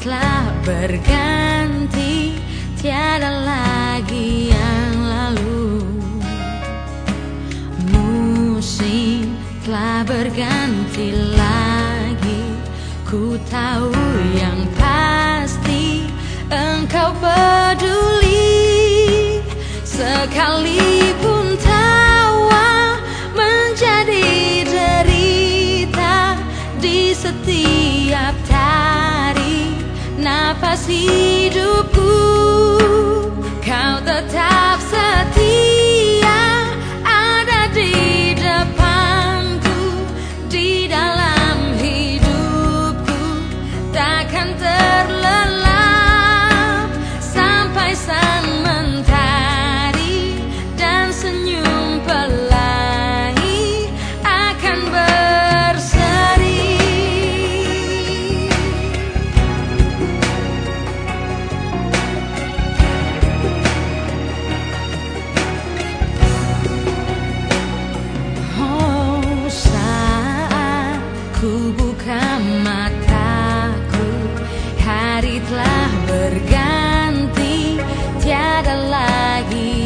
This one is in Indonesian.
Telah berganti Tiada lagi yang lalu. Musim telah berganti lagi Ku tahu yang hidupku. Kau tetap buka mataku. Hari telah berganti Tiada lagi